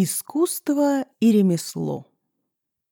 Искусство и ремесло.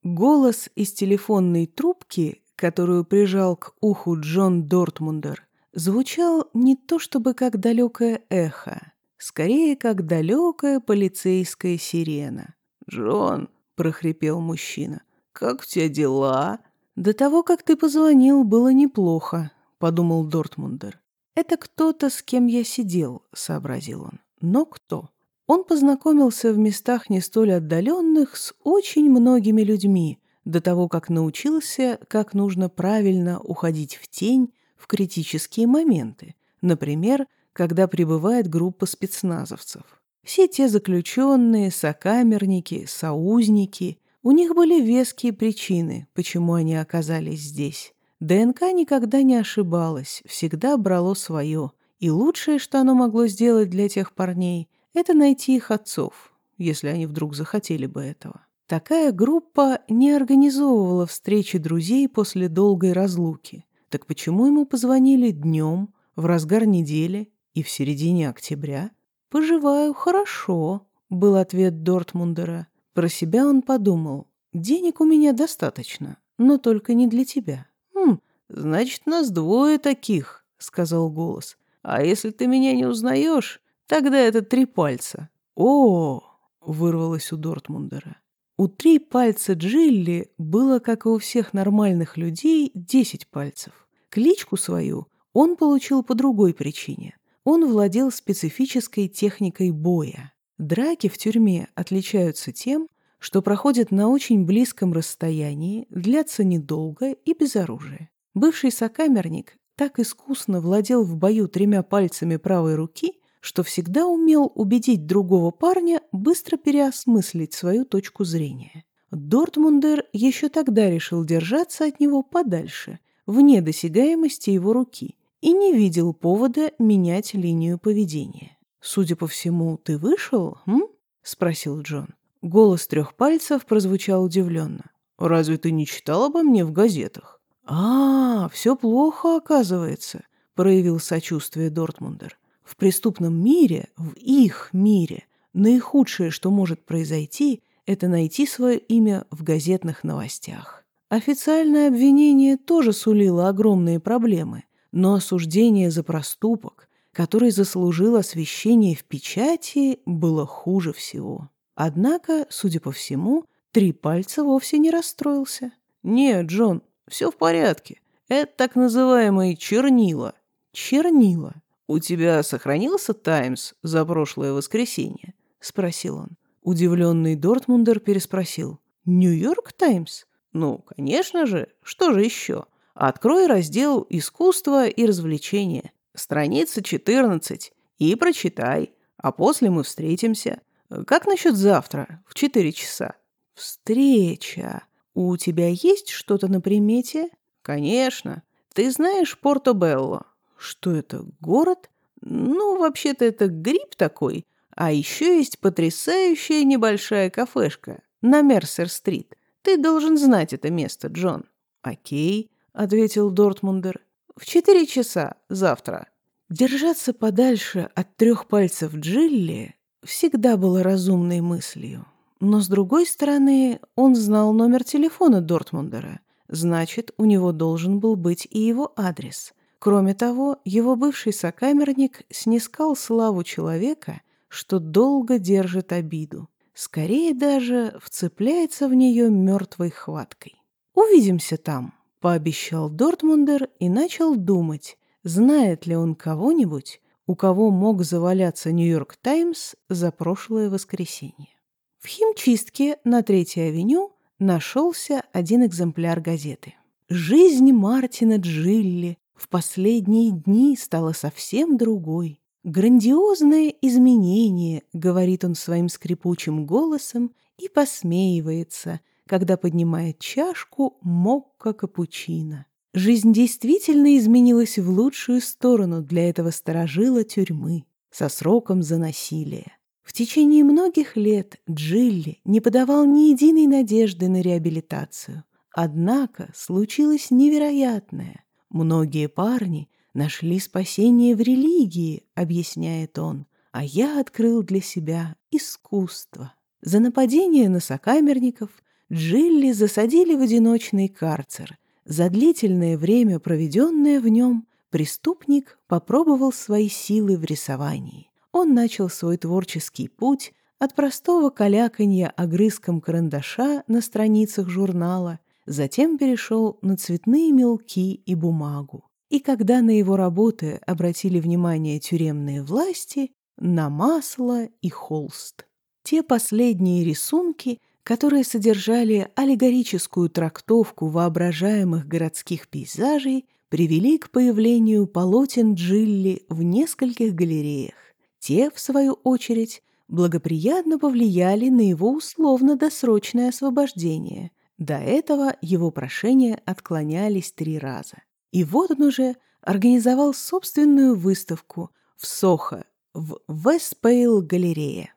Голос из телефонной трубки, которую прижал к уху Джон Дортмундер, звучал не то чтобы как далекое эхо, скорее как далекая полицейская сирена. «Джон», — прохрипел мужчина, — «как у тебя дела?» «До того, как ты позвонил, было неплохо», — подумал Дортмундер. «Это кто-то, с кем я сидел», — сообразил он. «Но кто?» Он познакомился в местах не столь отдаленных с очень многими людьми, до того, как научился, как нужно правильно уходить в тень в критические моменты, например, когда прибывает группа спецназовцев. Все те заключенные, сокамерники, соузники, у них были веские причины, почему они оказались здесь. ДНК никогда не ошибалась, всегда брало свое, и лучшее, что оно могло сделать для тех парней, это найти их отцов, если они вдруг захотели бы этого. Такая группа не организовывала встречи друзей после долгой разлуки. Так почему ему позвонили днем, в разгар недели и в середине октября? «Поживаю хорошо», — был ответ Дортмундера. Про себя он подумал. «Денег у меня достаточно, но только не для тебя». «Хм, значит, нас двое таких», — сказал голос. «А если ты меня не узнаешь, Тогда это три пальца. О, вырвалось у Дортмундера. У три пальца Джилли было, как и у всех нормальных людей, десять пальцев. Кличку свою он получил по другой причине. Он владел специфической техникой боя. Драки в тюрьме отличаются тем, что проходят на очень близком расстоянии, длятся недолго и без оружия. Бывший сокамерник так искусно владел в бою тремя пальцами правой руки, что всегда умел убедить другого парня быстро переосмыслить свою точку зрения. Дортмундер еще тогда решил держаться от него подальше, вне досягаемости его руки, и не видел повода менять линию поведения. «Судя по всему, ты вышел, м?» — спросил Джон. Голос трех пальцев прозвучал удивленно. «Разве ты не читал обо мне в газетах?» «А, все плохо, оказывается», — проявил сочувствие Дортмундер. В преступном мире, в их мире, наихудшее, что может произойти, это найти свое имя в газетных новостях. Официальное обвинение тоже сулило огромные проблемы, но осуждение за проступок, который заслужил освещение в печати, было хуже всего. Однако, судя по всему, три пальца вовсе не расстроился. «Нет, Джон, все в порядке. Это так называемые чернила». «Чернила. «У тебя сохранился «Таймс» за прошлое воскресенье?» — спросил он. Удивленный Дортмундер переспросил. «Нью-Йорк Таймс?» «Ну, конечно же. Что же еще?» «Открой раздел «Искусство и развлечения». Страница 14. И прочитай. А после мы встретимся. Как насчет завтра в 4 часа?» «Встреча. У тебя есть что-то на примете?» «Конечно. Ты знаешь Порто-Белло?» Что это, город? Ну, вообще-то это гриб такой. А еще есть потрясающая небольшая кафешка на Мерсер-стрит. Ты должен знать это место, Джон. Окей, ответил Дортмундер. В четыре часа завтра. Держаться подальше от трех пальцев Джилли всегда было разумной мыслью. Но, с другой стороны, он знал номер телефона Дортмундера. Значит, у него должен был быть и его адрес. Кроме того, его бывший сокамерник снискал славу человека, что долго держит обиду, скорее даже вцепляется в нее мертвой хваткой. «Увидимся там», — пообещал Дортмундер и начал думать, знает ли он кого-нибудь, у кого мог заваляться «Нью-Йорк Таймс» за прошлое воскресенье. В химчистке на Третьей авеню нашелся один экземпляр газеты. «Жизнь Мартина Джилли в последние дни стала совсем другой. «Грандиозное изменение», — говорит он своим скрипучим голосом и посмеивается, когда поднимает чашку мокко-капучино. Жизнь действительно изменилась в лучшую сторону для этого сторожила тюрьмы со сроком за насилие. В течение многих лет Джилли не подавал ни единой надежды на реабилитацию. Однако случилось невероятное. Многие парни нашли спасение в религии, объясняет он, а я открыл для себя искусство. За нападение на сокамерников Джилли засадили в одиночный карцер. За длительное время, проведенное в нем, преступник попробовал свои силы в рисовании. Он начал свой творческий путь от простого каляканья огрызком карандаша на страницах журнала, затем перешел на цветные мелки и бумагу. И когда на его работы обратили внимание тюремные власти, на масло и холст. Те последние рисунки, которые содержали аллегорическую трактовку воображаемых городских пейзажей, привели к появлению полотен Джилли в нескольких галереях. Те, в свою очередь, благоприятно повлияли на его условно-досрочное освобождение. До этого его прошения отклонялись три раза. И вот он уже организовал собственную выставку в Сохо, в Вестпейл галерее.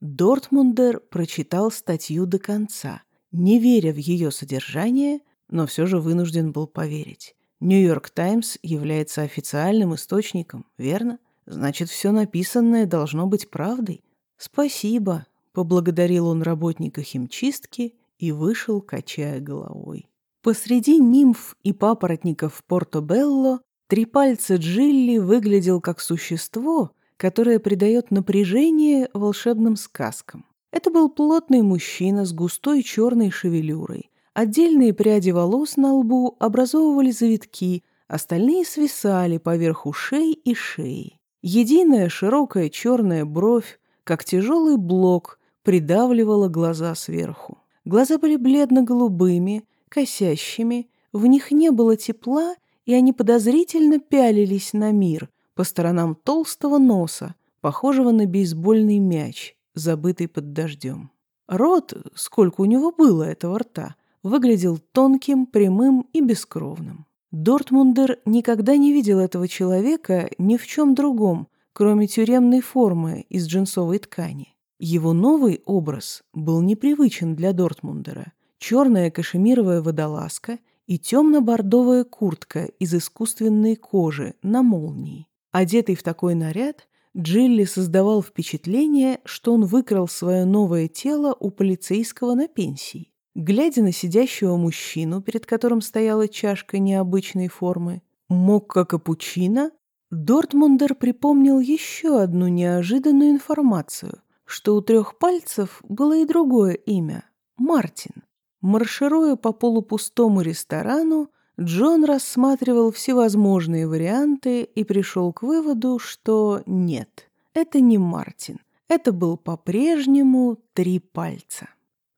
Дортмундер прочитал статью до конца, не веря в ее содержание, но все же вынужден был поверить. Нью-Йорк Таймс является официальным источником, верно? Значит, все написанное должно быть правдой. Спасибо, поблагодарил он работника химчистки и вышел, качая головой. Посреди нимф и папоротников Порто-Белло три пальца Джилли выглядел как существо, которое придает напряжение волшебным сказкам. Это был плотный мужчина с густой черной шевелюрой. Отдельные пряди волос на лбу образовывали завитки, остальные свисали поверх ушей и шеи. Единая широкая черная бровь, как тяжелый блок, придавливала глаза сверху. Глаза были бледно-голубыми, косящими, в них не было тепла, и они подозрительно пялились на мир, по сторонам толстого носа, похожего на бейсбольный мяч, забытый под дождем. Рот, сколько у него было этого рта, выглядел тонким, прямым и бескровным. Дортмундер никогда не видел этого человека ни в чем другом, кроме тюремной формы из джинсовой ткани. Его новый образ был непривычен для Дортмундера. Черная кашемировая водолазка и темно-бордовая куртка из искусственной кожи на молнии. Одетый в такой наряд, Джилли создавал впечатление, что он выкрал свое новое тело у полицейского на пенсии. Глядя на сидящего мужчину, перед которым стояла чашка необычной формы, мокко капучино, Дортмундер припомнил еще одну неожиданную информацию, что у трех пальцев было и другое имя – Мартин. Маршируя по полупустому ресторану, Джон рассматривал всевозможные варианты и пришел к выводу, что нет, это не Мартин. Это был по-прежнему три пальца.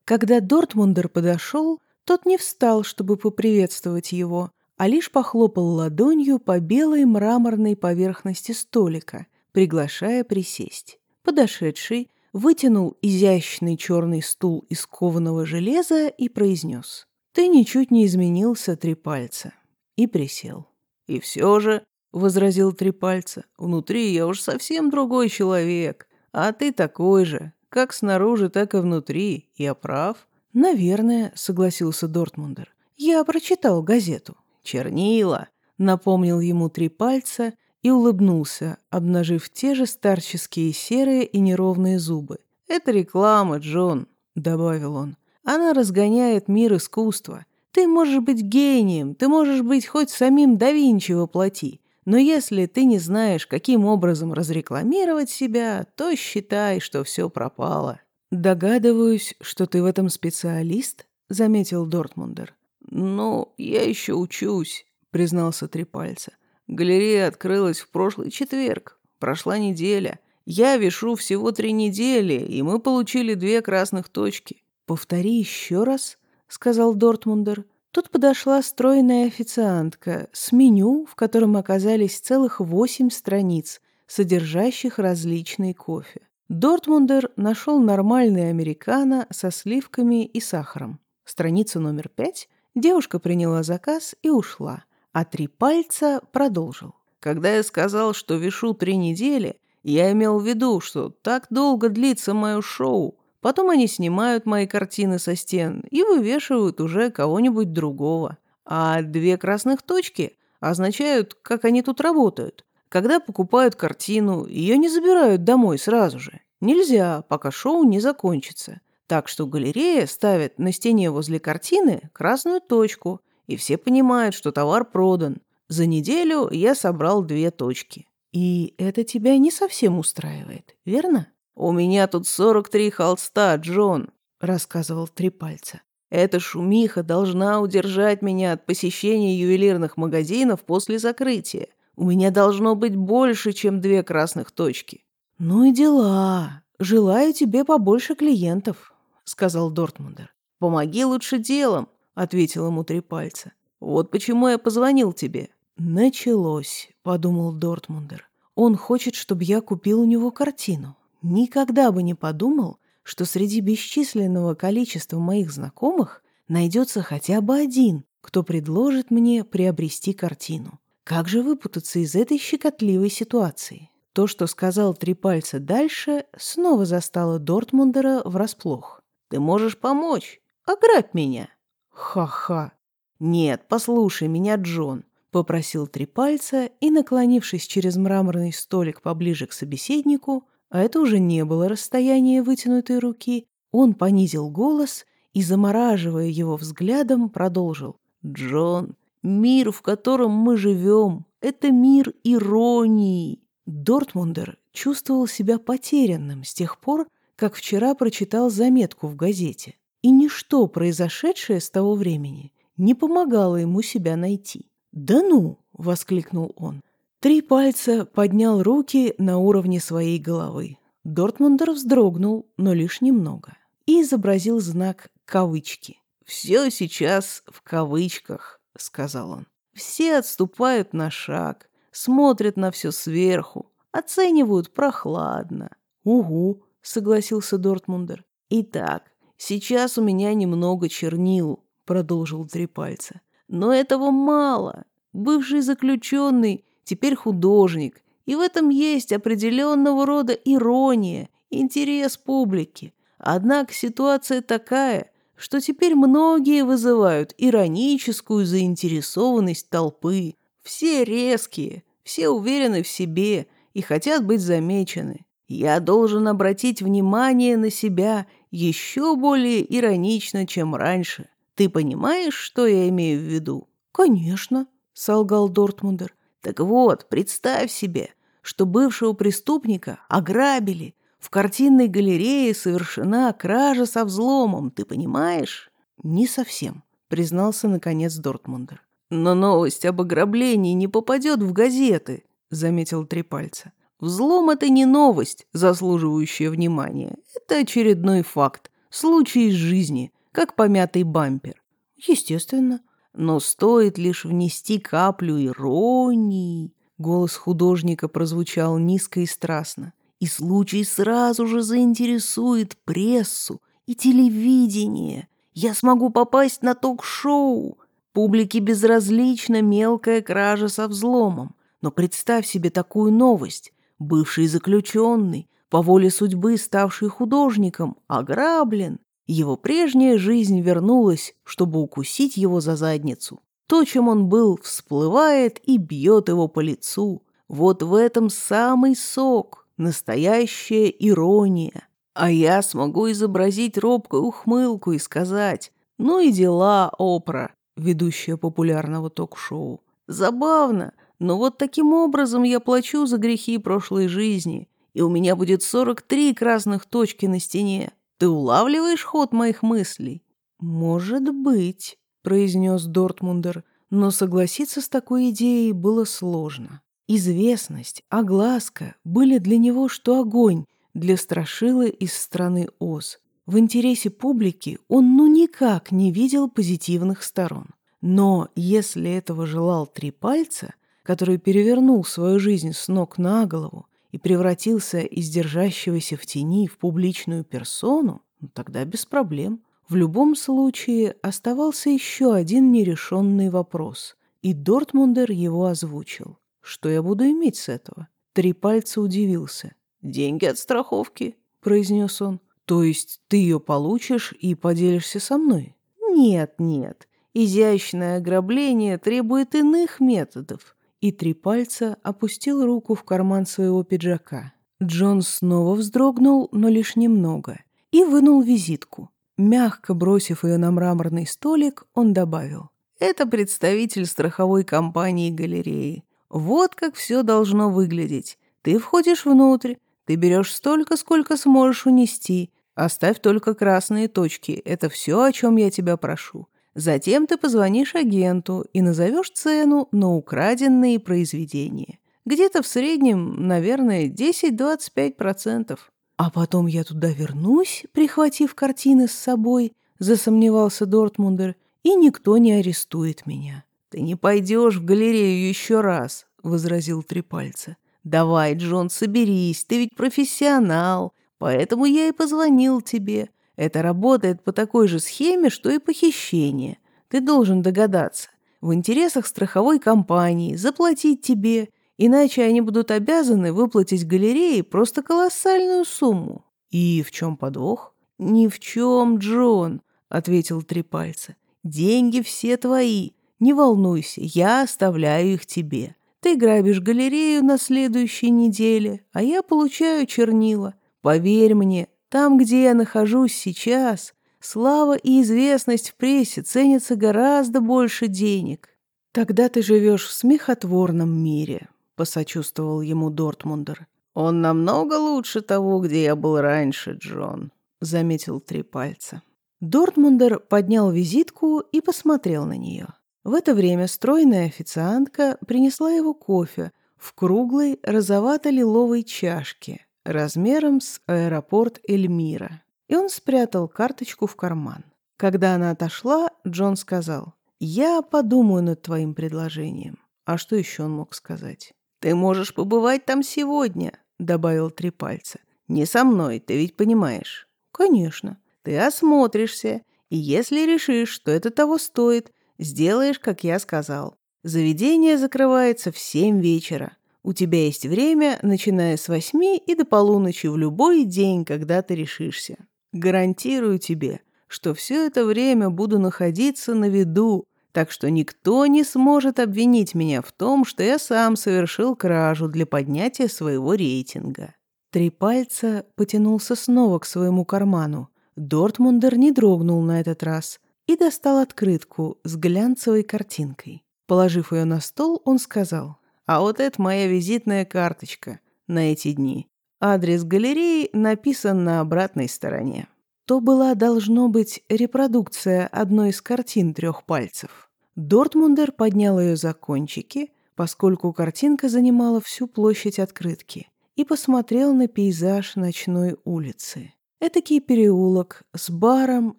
Когда Дортмундер подошел, тот не встал, чтобы поприветствовать его, а лишь похлопал ладонью по белой мраморной поверхности столика, приглашая присесть. Подошедший вытянул изящный черный стул из кованого железа и произнес ты ничуть не изменился, три пальца. И присел. И все же, — возразил три пальца, — внутри я уж совсем другой человек. А ты такой же, как снаружи, так и внутри. Я прав? Наверное, — согласился Дортмундер. Я прочитал газету. Чернила, — напомнил ему три пальца и улыбнулся, обнажив те же старческие серые и неровные зубы. «Это реклама, Джон», — добавил он. Она разгоняет мир искусства. Ты можешь быть гением, ты можешь быть хоть самим да Винчи воплоти. Но если ты не знаешь, каким образом разрекламировать себя, то считай, что все пропало. «Догадываюсь, что ты в этом специалист», — заметил Дортмундер. «Ну, я еще учусь», — признался Трипальца. «Галерея открылась в прошлый четверг. Прошла неделя. Я вешу всего три недели, и мы получили две красных точки. «Повтори еще раз», — сказал Дортмундер. Тут подошла стройная официантка с меню, в котором оказались целых восемь страниц, содержащих различный кофе. Дортмундер нашел нормальный американо со сливками и сахаром. Страница номер пять. Девушка приняла заказ и ушла, а три пальца продолжил. Когда я сказал, что вешу три недели, я имел в виду, что так долго длится мое шоу, Потом они снимают мои картины со стен и вывешивают уже кого-нибудь другого. А две красных точки означают, как они тут работают. Когда покупают картину, ее не забирают домой сразу же. Нельзя, пока шоу не закончится. Так что галерея ставит на стене возле картины красную точку, и все понимают, что товар продан. За неделю я собрал две точки. И это тебя не совсем устраивает, верно? «У меня тут 43 холста, Джон», — рассказывал Трипальца. «Эта шумиха должна удержать меня от посещения ювелирных магазинов после закрытия. У меня должно быть больше, чем две красных точки». «Ну и дела. Желаю тебе побольше клиентов», — сказал Дортмундер. «Помоги лучше делом», — ответил ему Трипальца. «Вот почему я позвонил тебе». «Началось», — подумал Дортмундер. «Он хочет, чтобы я купил у него картину. Никогда бы не подумал, что среди бесчисленного количества моих знакомых найдется хотя бы один, кто предложит мне приобрести картину. Как же выпутаться из этой щекотливой ситуации? То, что сказал три пальца дальше, снова застало Дортмундера врасплох. «Ты можешь помочь? Ограбь меня!» «Ха-ха!» «Нет, послушай меня, Джон!» — попросил три пальца и, наклонившись через мраморный столик поближе к собеседнику, а это уже не было расстояние вытянутой руки, он понизил голос и, замораживая его взглядом, продолжил. «Джон, мир, в котором мы живем, это мир иронии». Дортмундер чувствовал себя потерянным с тех пор, как вчера прочитал заметку в газете, и ничто, произошедшее с того времени, не помогало ему себя найти. «Да ну!» — воскликнул он. Три пальца поднял руки на уровне своей головы. Дортмундер вздрогнул, но лишь немного, и изобразил знак кавычки. «Все сейчас в кавычках», — сказал он. «Все отступают на шаг, смотрят на все сверху, оценивают прохладно». «Угу», — согласился Дортмундер. «Итак, сейчас у меня немного чернил», — продолжил Три пальца. «Но этого мало. Бывший заключенный теперь художник, и в этом есть определенного рода ирония, интерес публики. Однако ситуация такая, что теперь многие вызывают ироническую заинтересованность толпы. Все резкие, все уверены в себе и хотят быть замечены. Я должен обратить внимание на себя еще более иронично, чем раньше. Ты понимаешь, что я имею в виду? Конечно, солгал Дортмундер. Так вот, представь себе, что бывшего преступника ограбили. В картинной галерее совершена кража со взломом, ты понимаешь? Не совсем, признался наконец Дортмундер. Но новость об ограблении не попадет в газеты, заметил Трипальца. Взлом — это не новость, заслуживающая внимания. Это очередной факт, случай из жизни, как помятый бампер. Естественно, но стоит лишь внести каплю иронии. Голос художника прозвучал низко и страстно. И случай сразу же заинтересует прессу и телевидение. Я смогу попасть на ток-шоу. Публике безразлична мелкая кража со взломом. Но представь себе такую новость. Бывший заключенный, по воле судьбы ставший художником, ограблен. Его прежняя жизнь вернулась, чтобы укусить его за задницу. То, чем он был, всплывает и бьет его по лицу. Вот в этом самый сок, настоящая ирония. А я смогу изобразить робкую ухмылку и сказать «Ну и дела, Опра», ведущая популярного ток-шоу. Забавно, но вот таким образом я плачу за грехи прошлой жизни, и у меня будет 43 красных точки на стене. Ты улавливаешь ход моих мыслей?» «Может быть», — произнес Дортмундер, но согласиться с такой идеей было сложно. Известность, огласка были для него что огонь для страшилы из страны Оз. В интересе публики он ну никак не видел позитивных сторон. Но если этого желал Три Пальца, который перевернул свою жизнь с ног на голову и превратился из держащегося в тени в публичную персону, ну, тогда без проблем. В любом случае оставался еще один нерешенный вопрос, и Дортмундер его озвучил. Что я буду иметь с этого? Три пальца удивился. «Деньги от страховки», — произнес он. «То есть ты ее получишь и поделишься со мной?» «Нет, нет. Изящное ограбление требует иных методов и три пальца опустил руку в карман своего пиджака. Джон снова вздрогнул, но лишь немного, и вынул визитку. Мягко бросив ее на мраморный столик, он добавил. «Это представитель страховой компании галереи. Вот как все должно выглядеть. Ты входишь внутрь, ты берешь столько, сколько сможешь унести. Оставь только красные точки. Это все, о чем я тебя прошу. Затем ты позвонишь агенту и назовешь цену на украденные произведения. Где-то в среднем, наверное, 10-25%. А потом я туда вернусь, прихватив картины с собой, засомневался Дортмундер, и никто не арестует меня. Ты не пойдешь в галерею еще раз, возразил Трипальца. Давай, Джон, соберись, ты ведь профессионал, поэтому я и позвонил тебе. Это работает по такой же схеме, что и похищение. Ты должен догадаться. В интересах страховой компании заплатить тебе Иначе они будут обязаны выплатить галерее просто колоссальную сумму. И в чем подвох? Ни в чем, Джон, ответил Трипальца. Деньги все твои. Не волнуйся, я оставляю их тебе. Ты грабишь галерею на следующей неделе, а я получаю чернила. Поверь мне, там, где я нахожусь сейчас, слава и известность в прессе ценятся гораздо больше денег. Тогда ты живешь в смехотворном мире, — посочувствовал ему Дортмундер. «Он намного лучше того, где я был раньше, Джон», — заметил три пальца. Дортмундер поднял визитку и посмотрел на нее. В это время стройная официантка принесла его кофе в круглой розовато-лиловой чашке размером с аэропорт Эльмира, и он спрятал карточку в карман. Когда она отошла, Джон сказал, «Я подумаю над твоим предложением». А что еще он мог сказать? «Ты можешь побывать там сегодня», — добавил три пальца. «Не со мной, ты ведь понимаешь». «Конечно. Ты осмотришься, и если решишь, что это того стоит, сделаешь, как я сказал. Заведение закрывается в семь вечера. У тебя есть время, начиная с восьми и до полуночи в любой день, когда ты решишься. Гарантирую тебе, что все это время буду находиться на виду, так что никто не сможет обвинить меня в том, что я сам совершил кражу для поднятия своего рейтинга. Три пальца потянулся снова к своему карману. Дортмундер не дрогнул на этот раз и достал открытку с глянцевой картинкой. Положив ее на стол, он сказал, «А вот это моя визитная карточка на эти дни. Адрес галереи написан на обратной стороне». То была, должно быть, репродукция одной из картин трех пальцев. Дортмундер поднял ее за кончики, поскольку картинка занимала всю площадь открытки, и посмотрел на пейзаж ночной улицы. Этакий переулок с баром,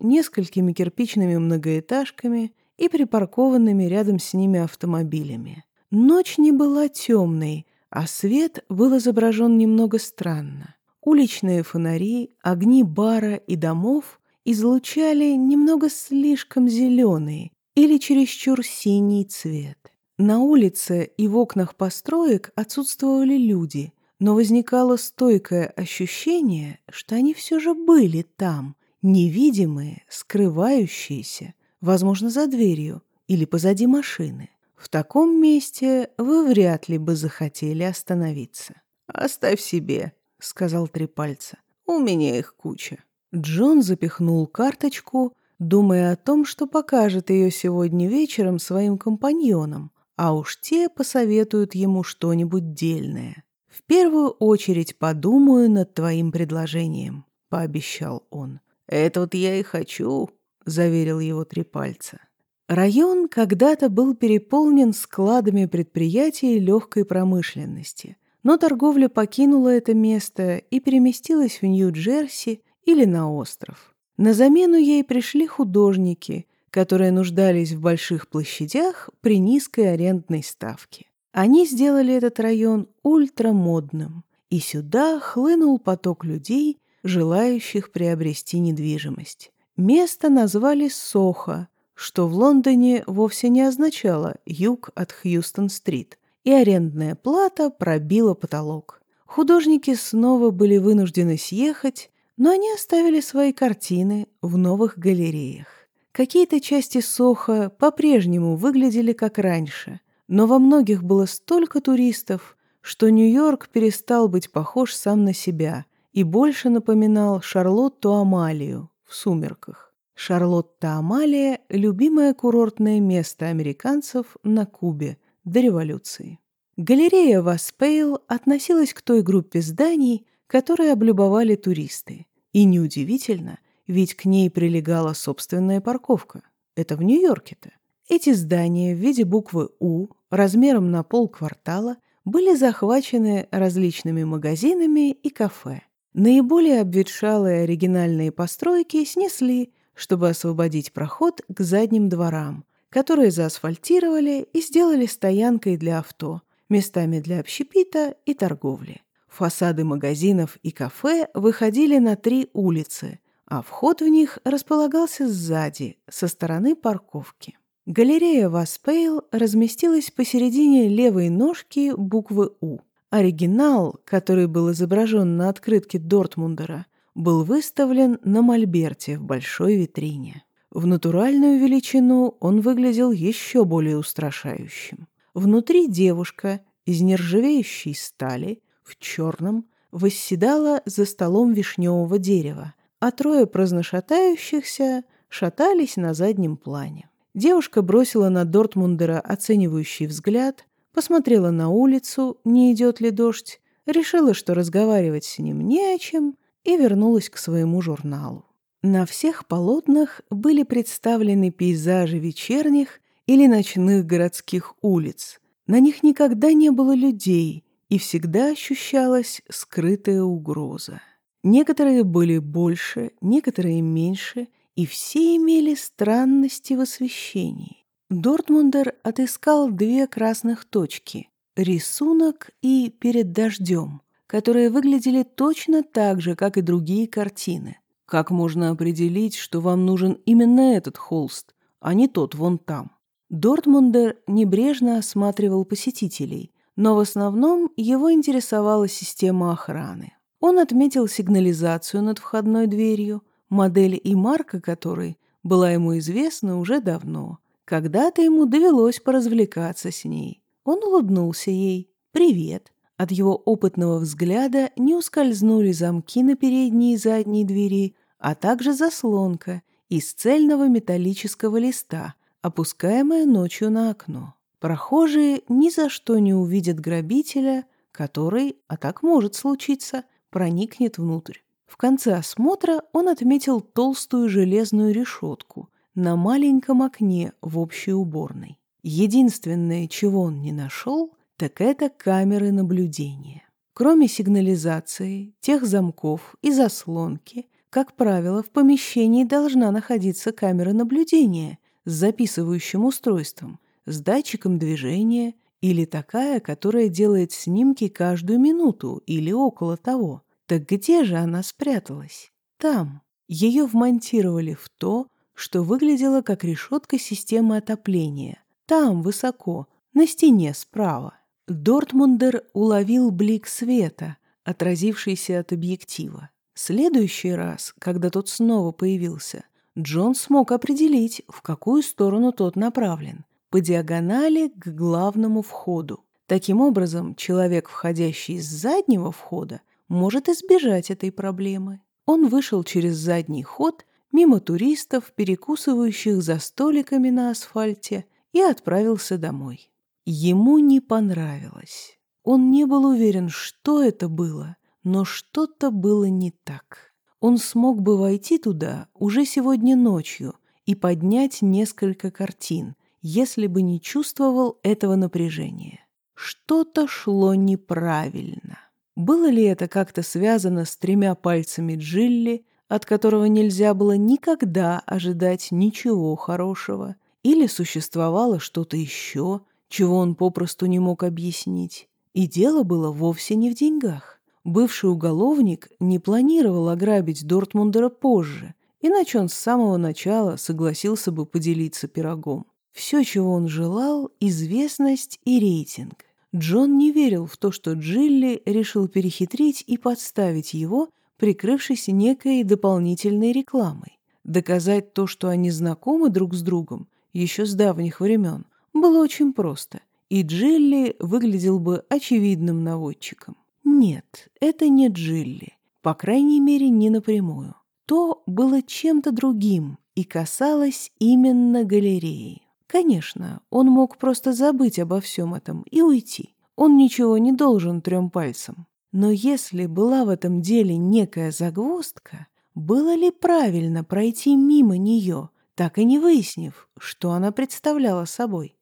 несколькими кирпичными многоэтажками и припаркованными рядом с ними автомобилями. Ночь не была темной, а свет был изображен немного странно. Уличные фонари, огни бара и домов излучали немного слишком зеленый или чересчур синий цвет. На улице и в окнах построек отсутствовали люди, но возникало стойкое ощущение, что они все же были там, невидимые, скрывающиеся, возможно, за дверью или позади машины. В таком месте вы вряд ли бы захотели остановиться. «Оставь себе», — сказал три пальца. «У меня их куча». Джон запихнул карточку, думая о том, что покажет ее сегодня вечером своим компаньонам, а уж те посоветуют ему что-нибудь дельное. «В первую очередь подумаю над твоим предложением», — пообещал он. «Это вот я и хочу», — заверил его три пальца. Район когда-то был переполнен складами предприятий легкой промышленности — но торговля покинула это место и переместилась в Нью-Джерси или на остров. На замену ей пришли художники, которые нуждались в больших площадях при низкой арендной ставке. Они сделали этот район ультрамодным, и сюда хлынул поток людей, желающих приобрести недвижимость. Место назвали Сохо, что в Лондоне вовсе не означало «юг от Хьюстон-стрит», и арендная плата пробила потолок. Художники снова были вынуждены съехать, но они оставили свои картины в новых галереях. Какие-то части Соха по-прежнему выглядели как раньше, но во многих было столько туристов, что Нью-Йорк перестал быть похож сам на себя и больше напоминал Шарлотту Амалию в «Сумерках». Шарлотта Амалия – любимое курортное место американцев на Кубе до революции. Галерея Васпейл относилась к той группе зданий, которые облюбовали туристы. И неудивительно, ведь к ней прилегала собственная парковка. Это в Нью-Йорке-то. Эти здания в виде буквы «У» размером на полквартала были захвачены различными магазинами и кафе. Наиболее обветшалые оригинальные постройки снесли, чтобы освободить проход к задним дворам, которые заасфальтировали и сделали стоянкой для авто, местами для общепита и торговли. Фасады магазинов и кафе выходили на три улицы, а вход в них располагался сзади, со стороны парковки. Галерея Васпейл разместилась посередине левой ножки буквы «У». Оригинал, который был изображен на открытке Дортмундера, был выставлен на мольберте в большой витрине. В натуральную величину он выглядел еще более устрашающим. Внутри девушка из нержавеющей стали в черном восседала за столом вишневого дерева, а трое праздношатающихся шатались на заднем плане. Девушка бросила на Дортмундера оценивающий взгляд, посмотрела на улицу, не идет ли дождь, решила, что разговаривать с ним не о чем, и вернулась к своему журналу. На всех полотнах были представлены пейзажи вечерних или ночных городских улиц. На них никогда не было людей, и всегда ощущалась скрытая угроза. Некоторые были больше, некоторые меньше, и все имели странности в освещении. Дортмундер отыскал две красных точки — рисунок и «перед дождем», которые выглядели точно так же, как и другие картины. Как можно определить, что вам нужен именно этот холст, а не тот вон там? Дортмундер небрежно осматривал посетителей, но в основном его интересовала система охраны. Он отметил сигнализацию над входной дверью, модель и марка которой была ему известна уже давно. Когда-то ему довелось поразвлекаться с ней. Он улыбнулся ей. «Привет». От его опытного взгляда не ускользнули замки на передней и задней двери, а также заслонка из цельного металлического листа, опускаемая ночью на окно. Прохожие ни за что не увидят грабителя, который, а так может случиться, проникнет внутрь. В конце осмотра он отметил толстую железную решетку на маленьком окне в общей уборной. Единственное, чего он не нашел, так это камеры наблюдения. Кроме сигнализации, тех замков и заслонки, как правило, в помещении должна находиться камера наблюдения с записывающим устройством, с датчиком движения или такая, которая делает снимки каждую минуту или около того. Так где же она спряталась? Там. Ее вмонтировали в то, что выглядело как решетка системы отопления. Там, высоко, на стене справа. Дортмундер уловил блик света, отразившийся от объектива. Следующий раз, когда тот снова появился, Джон смог определить, в какую сторону тот направлен по диагонали к главному входу. Таким образом, человек, входящий с заднего входа, может избежать этой проблемы. Он вышел через задний ход, мимо туристов, перекусывающих за столиками на асфальте, и отправился домой. Ему не понравилось. Он не был уверен, что это было, но что-то было не так. Он смог бы войти туда уже сегодня ночью и поднять несколько картин, если бы не чувствовал этого напряжения. Что-то шло неправильно. Было ли это как-то связано с тремя пальцами Джилли, от которого нельзя было никогда ожидать ничего хорошего, или существовало что-то еще, чего он попросту не мог объяснить? И дело было вовсе не в деньгах. Бывший уголовник не планировал ограбить Дортмундера позже, иначе он с самого начала согласился бы поделиться пирогом. Все, чего он желал – известность и рейтинг. Джон не верил в то, что Джилли решил перехитрить и подставить его, прикрывшись некой дополнительной рекламой. Доказать то, что они знакомы друг с другом, еще с давних времен, было очень просто, и Джилли выглядел бы очевидным наводчиком. Нет, это не Джилли. По крайней мере, не напрямую. То было чем-то другим и касалось именно галереи. Конечно, он мог просто забыть обо всем этом и уйти. Он ничего не должен трем пальцам. Но если была в этом деле некая загвоздка, было ли правильно пройти мимо нее, так и не выяснив, что она представляла собой?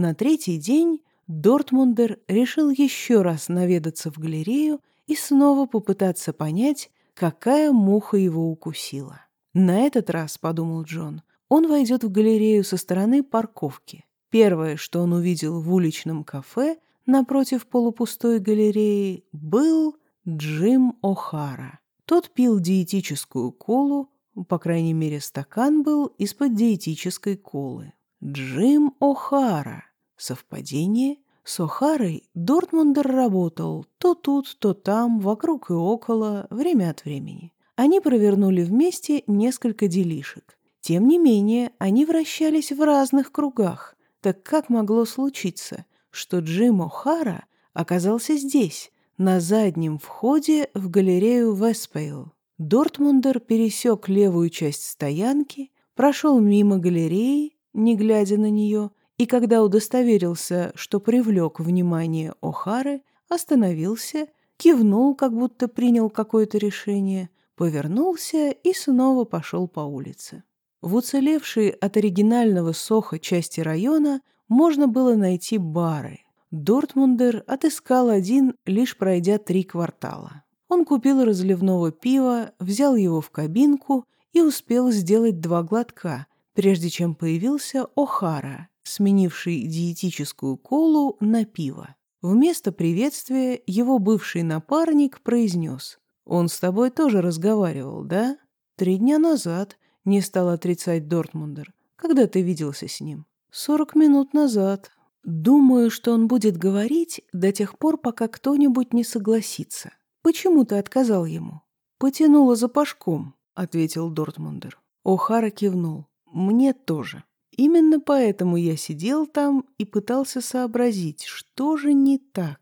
На третий день Дортмундер решил еще раз наведаться в галерею и снова попытаться понять, какая муха его укусила. На этот раз, подумал Джон, он войдет в галерею со стороны парковки. Первое, что он увидел в уличном кафе напротив полупустой галереи, был Джим О'Хара. Тот пил диетическую колу, по крайней мере, стакан был из-под диетической колы. Джим О'Хара. Совпадение? С О'Харой Дортмундер работал то тут, то там, вокруг и около, время от времени. Они провернули вместе несколько делишек. Тем не менее, они вращались в разных кругах. Так как могло случиться, что Джим О'Хара оказался здесь, на заднем входе в галерею Веспейл. Дортмундер пересек левую часть стоянки, прошел мимо галереи, не глядя на нее, и когда удостоверился, что привлек внимание О'Хары, остановился, кивнул, как будто принял какое-то решение, повернулся и снова пошел по улице. В уцелевшей от оригинального Соха части района можно было найти бары, Дортмундер отыскал один, лишь пройдя три квартала. Он купил разливного пива, взял его в кабинку и успел сделать два глотка, прежде чем появился О'Хара, сменивший диетическую колу на пиво. Вместо приветствия его бывший напарник произнес. «Он с тобой тоже разговаривал, да?» «Три дня назад», — не стал отрицать Дортмундер. «Когда ты виделся с ним?» «Сорок минут назад», Думаю, что он будет говорить до тех пор, пока кто-нибудь не согласится. Почему ты отказал ему? Потянула за пашком, ответил Дортмундер. О'Хара кивнул. Мне тоже. Именно поэтому я сидел там и пытался сообразить, что же не так.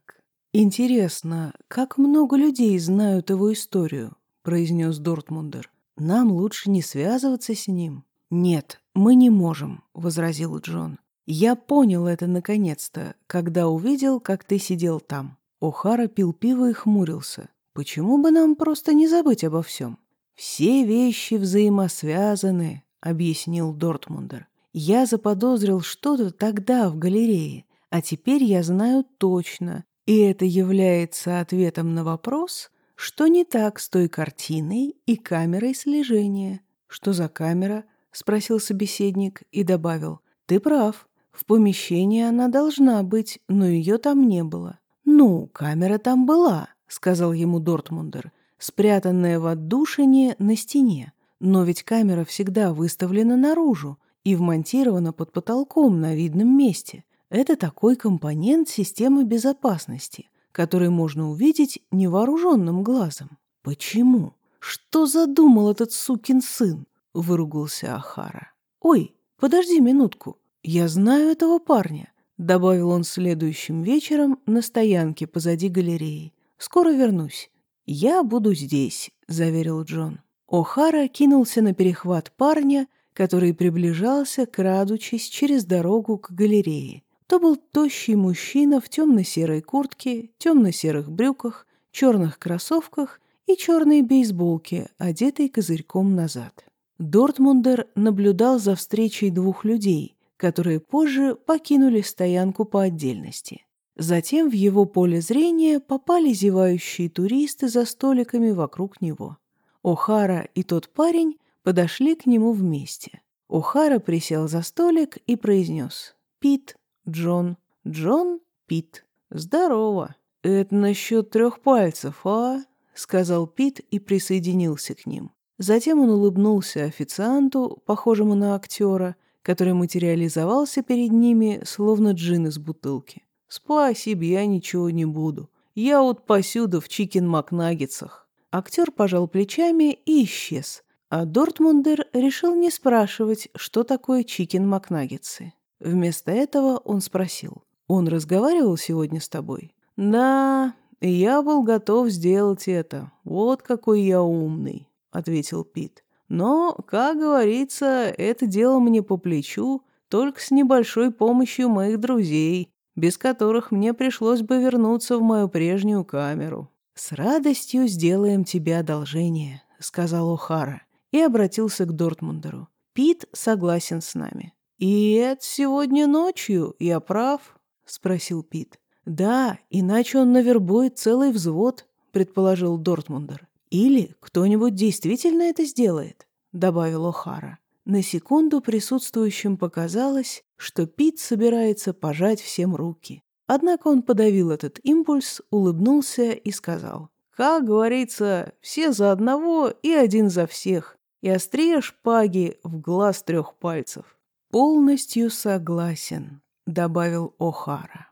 Интересно, как много людей знают его историю, произнес Дортмундер. Нам лучше не связываться с ним. Нет, мы не можем, возразил Джон. Я понял это наконец-то, когда увидел, как ты сидел там. О'Хара пил пиво и хмурился. Почему бы нам просто не забыть обо всем? Все вещи взаимосвязаны, объяснил Дортмундер. Я заподозрил что-то тогда в галерее, а теперь я знаю точно, и это является ответом на вопрос, что не так с той картиной и камерой слежения. Что за камера? спросил собеседник и добавил: Ты прав. В помещении она должна быть, но ее там не было. «Ну, камера там была», — сказал ему Дортмундер, спрятанная в отдушине на стене. Но ведь камера всегда выставлена наружу и вмонтирована под потолком на видном месте. Это такой компонент системы безопасности, который можно увидеть невооруженным глазом. Почему? Что задумал этот сукин сын? Выругался Ахара. Ой, подожди минутку. «Я знаю этого парня», — добавил он следующим вечером на стоянке позади галереи. «Скоро вернусь». «Я буду здесь», — заверил Джон. О'Хара кинулся на перехват парня, который приближался, крадучись через дорогу к галерее. То был тощий мужчина в темно-серой куртке, темно-серых брюках, черных кроссовках и черной бейсболке, одетой козырьком назад. Дортмундер наблюдал за встречей двух людей, которые позже покинули стоянку по отдельности. Затем в его поле зрения попали зевающие туристы за столиками вокруг него. О'Хара и тот парень подошли к нему вместе. О'Хара присел за столик и произнес «Пит, Джон, Джон, Пит, здорово». «Это насчет трех пальцев, а?» — сказал Пит и присоединился к ним. Затем он улыбнулся официанту, похожему на актера, который материализовался перед ними, словно джин из бутылки. «Спасибо, я ничего не буду. Я вот посюда в чикен-макнаггетсах». Актер пожал плечами и исчез, а Дортмундер решил не спрашивать, что такое чикен-макнаггетсы. Вместо этого он спросил, «Он разговаривал сегодня с тобой?» «Да, я был готов сделать это. Вот какой я умный», — ответил Пит. «Но, как говорится, это дело мне по плечу, только с небольшой помощью моих друзей, без которых мне пришлось бы вернуться в мою прежнюю камеру». «С радостью сделаем тебе одолжение», — сказал О'Хара и обратился к Дортмундеру. «Пит согласен с нами». «И это сегодня ночью, я прав?» — спросил Пит. «Да, иначе он навербует целый взвод», — предположил Дортмундер. «Или кто-нибудь действительно это сделает», — добавил О'Хара. На секунду присутствующим показалось, что Пит собирается пожать всем руки. Однако он подавил этот импульс, улыбнулся и сказал, «Как говорится, все за одного и один за всех, и острие шпаги в глаз трех пальцев». «Полностью согласен», — добавил О'Хара.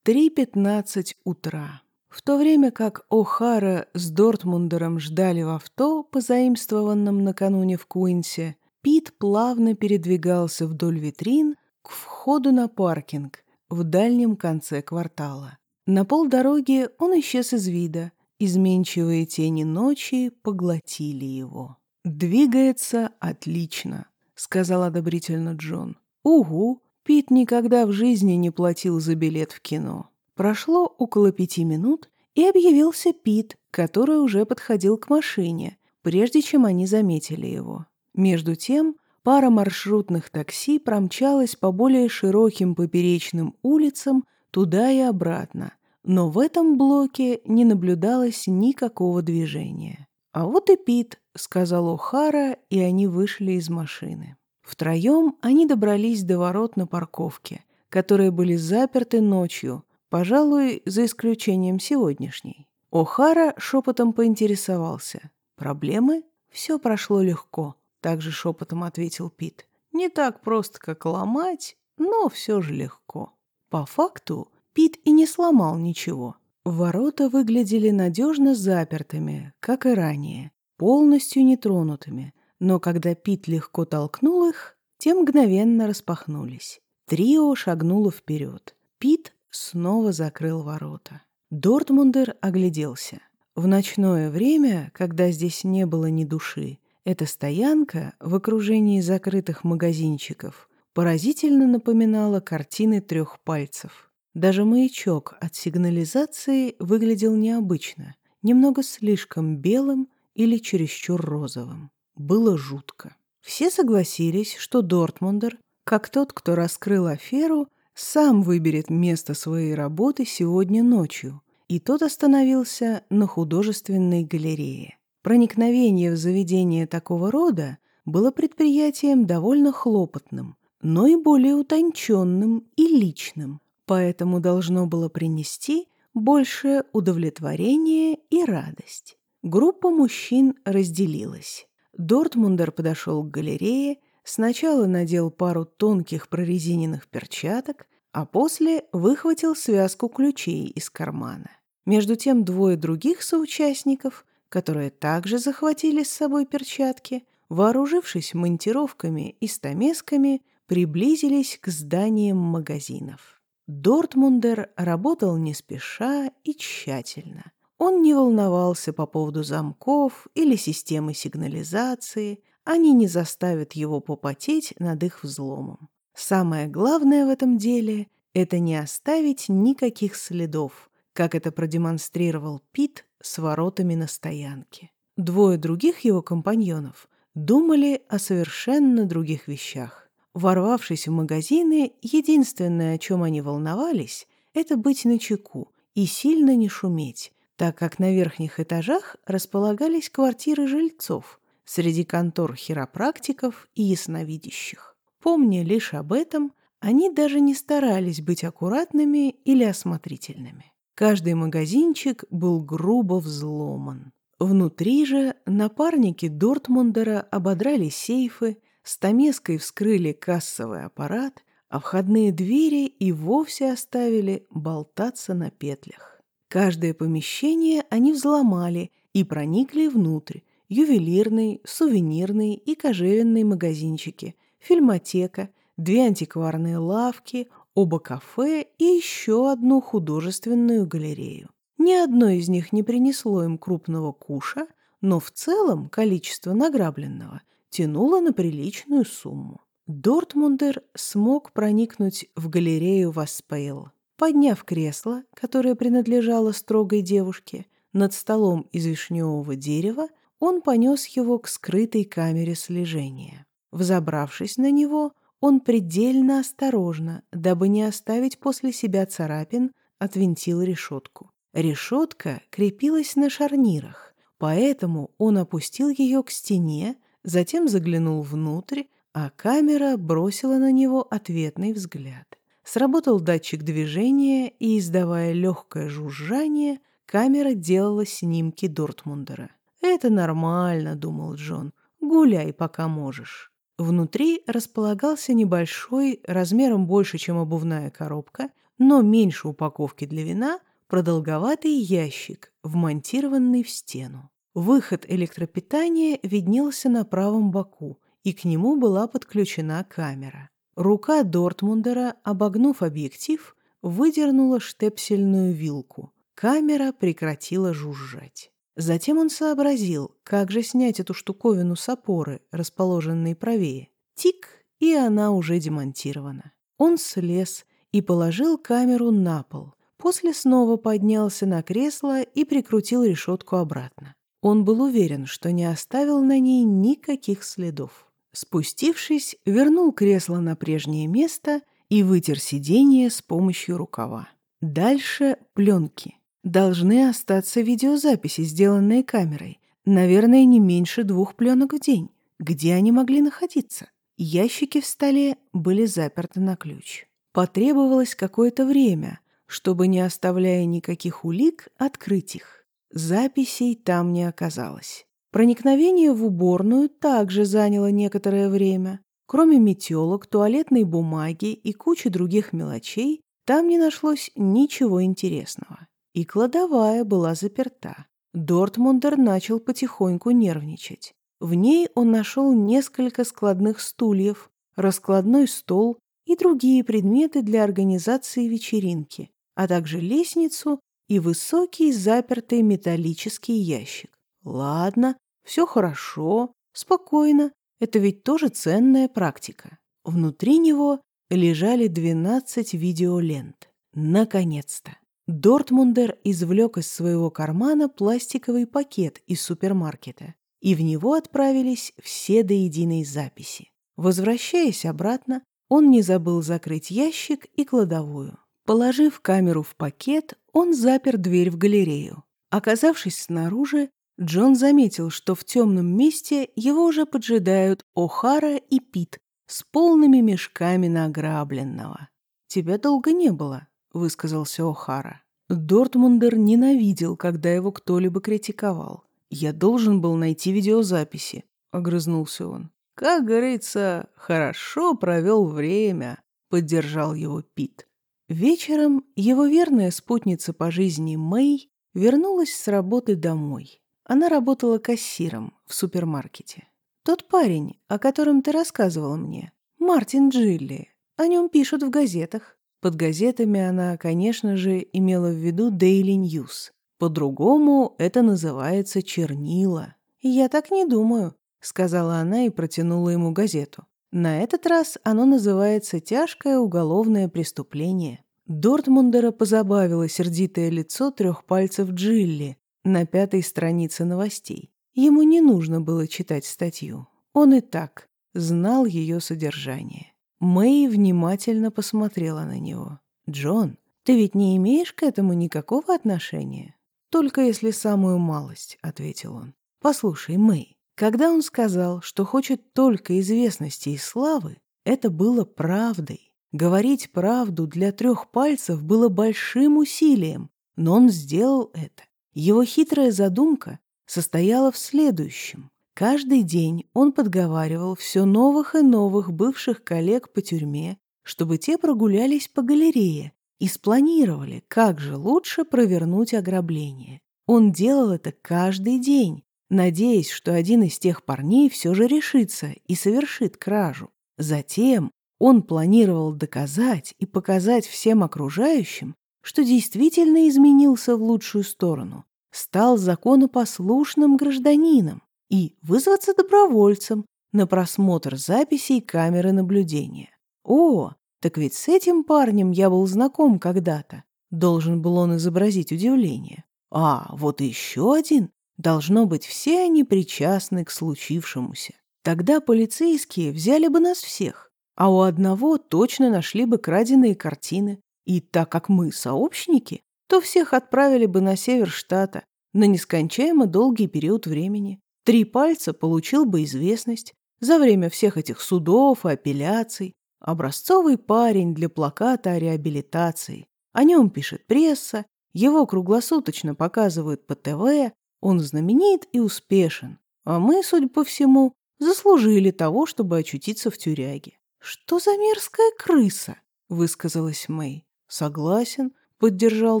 3.15 утра. В то время как О'Хара с Дортмундером ждали в авто, позаимствованном накануне в Куинсе, Пит плавно передвигался вдоль витрин к входу на паркинг в дальнем конце квартала. На полдороги он исчез из вида, изменчивые тени ночи поглотили его. «Двигается отлично», — сказал одобрительно Джон. «Угу, Пит никогда в жизни не платил за билет в кино. Прошло около пяти минут, и объявился Пит, который уже подходил к машине, прежде чем они заметили его. Между тем, пара маршрутных такси промчалась по более широким поперечным улицам туда и обратно, но в этом блоке не наблюдалось никакого движения. «А вот и Пит», — сказал О'Хара, и они вышли из машины. Втроем они добрались до ворот на парковке, которые были заперты ночью, пожалуй, за исключением сегодняшней. О'Хара шепотом поинтересовался. «Проблемы?» «Все прошло легко», — также шепотом ответил Пит. «Не так просто, как ломать, но все же легко». По факту Пит и не сломал ничего. Ворота выглядели надежно запертыми, как и ранее, полностью нетронутыми, но когда Пит легко толкнул их, те мгновенно распахнулись. Трио шагнуло вперед. Пит снова закрыл ворота. Дортмундер огляделся. В ночное время, когда здесь не было ни души, эта стоянка в окружении закрытых магазинчиков поразительно напоминала картины трех пальцев. Даже маячок от сигнализации выглядел необычно, немного слишком белым или чересчур розовым. Было жутко. Все согласились, что Дортмундер, как тот, кто раскрыл аферу, сам выберет место своей работы сегодня ночью, и тот остановился на художественной галерее. Проникновение в заведение такого рода было предприятием довольно хлопотным, но и более утонченным и личным, поэтому должно было принести большее удовлетворение и радость. Группа мужчин разделилась. Дортмундер подошел к галерее, сначала надел пару тонких прорезиненных перчаток, а после выхватил связку ключей из кармана. Между тем двое других соучастников, которые также захватили с собой перчатки, вооружившись монтировками и стамесками, приблизились к зданиям магазинов. Дортмундер работал не спеша и тщательно. Он не волновался по поводу замков или системы сигнализации, они не заставят его попотеть над их взломом. Самое главное в этом деле – это не оставить никаких следов, как это продемонстрировал Пит с воротами на стоянке. Двое других его компаньонов думали о совершенно других вещах. Ворвавшись в магазины, единственное, о чем они волновались, это быть начеку и сильно не шуметь, так как на верхних этажах располагались квартиры жильцов, среди контор хиропрактиков и ясновидящих. Помня лишь об этом, они даже не старались быть аккуратными или осмотрительными. Каждый магазинчик был грубо взломан. Внутри же напарники Дортмундера ободрали сейфы, стамеской вскрыли кассовый аппарат, а входные двери и вовсе оставили болтаться на петлях. Каждое помещение они взломали и проникли внутрь. Ювелирный, сувенирный и кожевенный магазинчики, фильмотека, две антикварные лавки, оба кафе и еще одну художественную галерею. Ни одно из них не принесло им крупного куша, но в целом количество награбленного тянуло на приличную сумму. Дортмундер смог проникнуть в галерею Васпейл. Подняв кресло, которое принадлежало строгой девушке, над столом из вишневого дерева, он понес его к скрытой камере слежения. Взобравшись на него, он предельно осторожно, дабы не оставить после себя царапин, отвинтил решетку. Решетка крепилась на шарнирах, поэтому он опустил ее к стене, затем заглянул внутрь, а камера бросила на него ответный взгляд. Сработал датчик движения, и, издавая легкое жужжание, камера делала снимки Дортмундера. «Это нормально», — думал Джон. «Гуляй, пока можешь». Внутри располагался небольшой, размером больше, чем обувная коробка, но меньше упаковки для вина, продолговатый ящик, вмонтированный в стену. Выход электропитания виднелся на правом боку, и к нему была подключена камера. Рука Дортмундера, обогнув объектив, выдернула штепсельную вилку. Камера прекратила жужжать. Затем он сообразил, как же снять эту штуковину с опоры, расположенной правее. Тик, и она уже демонтирована. Он слез и положил камеру на пол. После снова поднялся на кресло и прикрутил решетку обратно. Он был уверен, что не оставил на ней никаких следов. Спустившись, вернул кресло на прежнее место и вытер сиденье с помощью рукава. Дальше пленки. Должны остаться видеозаписи, сделанные камерой. Наверное, не меньше двух пленок в день. Где они могли находиться? Ящики в столе были заперты на ключ. Потребовалось какое-то время, чтобы, не оставляя никаких улик, открыть их. Записей там не оказалось. Проникновение в уборную также заняло некоторое время. Кроме метелок, туалетной бумаги и кучи других мелочей, там не нашлось ничего интересного. И кладовая была заперта. Дортмундер начал потихоньку нервничать. В ней он нашел несколько складных стульев, раскладной стол и другие предметы для организации вечеринки, а также лестницу и высокий запертый металлический ящик. Ладно, все хорошо, спокойно, это ведь тоже ценная практика. Внутри него лежали 12 видеолент. Наконец-то! Дортмундер извлек из своего кармана пластиковый пакет из супермаркета, и в него отправились все до единой записи. Возвращаясь обратно, он не забыл закрыть ящик и кладовую. Положив камеру в пакет, он запер дверь в галерею. Оказавшись снаружи, Джон заметил, что в темном месте его уже поджидают О'Хара и Пит с полными мешками награбленного. «Тебя долго не было», — высказался О'Хара. Дортмундер ненавидел, когда его кто-либо критиковал. «Я должен был найти видеозаписи», — огрызнулся он. «Как говорится, хорошо провел время», — поддержал его Пит. Вечером его верная спутница по жизни Мэй вернулась с работы домой. Она работала кассиром в супермаркете. Тот парень, о котором ты рассказывала мне, Мартин Джилли, о нем пишут в газетах. Под газетами она, конечно же, имела в виду Daily News. По-другому это называется чернила. «Я так не думаю», — сказала она и протянула ему газету. На этот раз оно называется «Тяжкое уголовное преступление». Дортмундера позабавило сердитое лицо трех пальцев Джилли, на пятой странице новостей. Ему не нужно было читать статью. Он и так знал ее содержание. Мэй внимательно посмотрела на него. «Джон, ты ведь не имеешь к этому никакого отношения?» «Только если самую малость», — ответил он. «Послушай, Мэй, когда он сказал, что хочет только известности и славы, это было правдой. Говорить правду для трех пальцев было большим усилием, но он сделал это. Его хитрая задумка состояла в следующем. Каждый день он подговаривал все новых и новых бывших коллег по тюрьме, чтобы те прогулялись по галерее и спланировали, как же лучше провернуть ограбление. Он делал это каждый день, надеясь, что один из тех парней все же решится и совершит кражу. Затем он планировал доказать и показать всем окружающим, что действительно изменился в лучшую сторону, стал законопослушным гражданином и вызваться добровольцем на просмотр записей камеры наблюдения. О, так ведь с этим парнем я был знаком когда-то. Должен был он изобразить удивление. А, вот еще один. Должно быть, все они причастны к случившемуся. Тогда полицейские взяли бы нас всех, а у одного точно нашли бы краденые картины. И так как мы сообщники, то всех отправили бы на север штата на нескончаемо долгий период времени. Три пальца получил бы известность за время всех этих судов и апелляций. Образцовый парень для плаката о реабилитации. О нем пишет пресса, его круглосуточно показывают по ТВ, он знаменит и успешен. А мы, судя по всему, заслужили того, чтобы очутиться в тюряге. «Что за мерзкая крыса?» — высказалась Мэй. «Согласен», — поддержал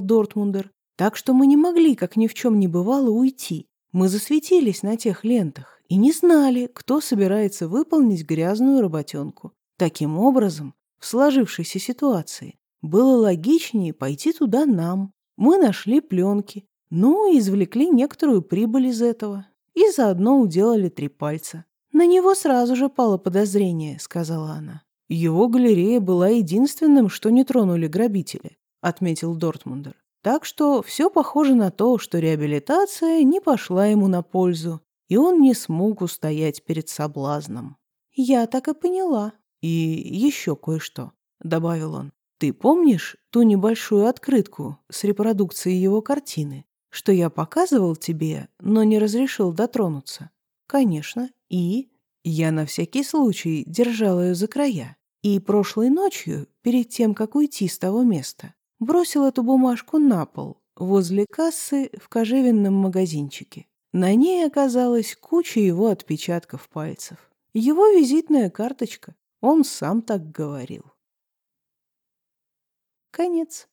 Дортмундер. «Так что мы не могли, как ни в чем не бывало, уйти. Мы засветились на тех лентах и не знали, кто собирается выполнить грязную работенку. Таким образом, в сложившейся ситуации было логичнее пойти туда нам. Мы нашли пленки, ну извлекли некоторую прибыль из этого. И заодно уделали три пальца. На него сразу же пало подозрение, сказала она. Его галерея была единственным, что не тронули грабители, отметил Дортмундер. Так что все похоже на то, что реабилитация не пошла ему на пользу, и он не смог устоять перед соблазном. Я так и поняла. И еще кое-что, добавил он. Ты помнишь ту небольшую открытку с репродукцией его картины, что я показывал тебе, но не разрешил дотронуться? Конечно. И я на всякий случай держал ее за края. И прошлой ночью, перед тем, как уйти с того места, бросил эту бумажку на пол возле кассы в кожевенном магазинчике. На ней оказалась куча его отпечатков пальцев. Его визитная карточка. Он сам так говорил. Конец.